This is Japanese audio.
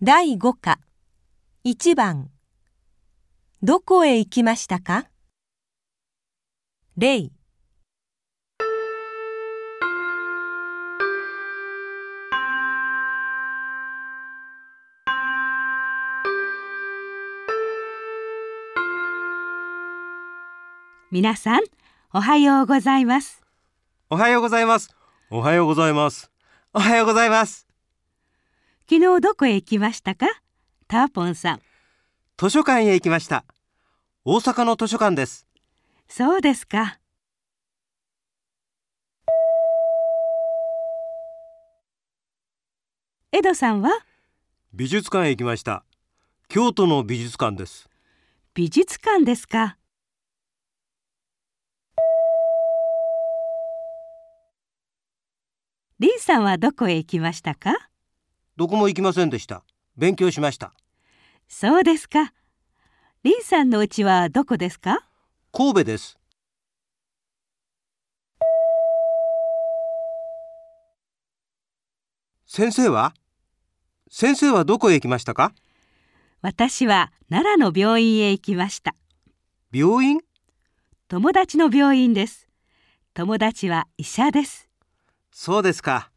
第5課1番どこへ行きましたか？例皆さん、おはようございます。おはようございます。おはようございます。おはようございます。昨日どこへ行きましたか？ターポンさん。図書館へ行きました。大阪の図書館です。そうですか。エドさんは？美術館へ行きました。京都の美術館です。美術館ですか。リンさんはどこへ行きましたか？どこも行きませんでした。勉強しました。そうですか。リンさんの家はどこですか？神戸です。先生は？先生はどこへ行きましたか？私は奈良の病院へ行きました。病院？友達の病院です。友達は医者です。そうですか。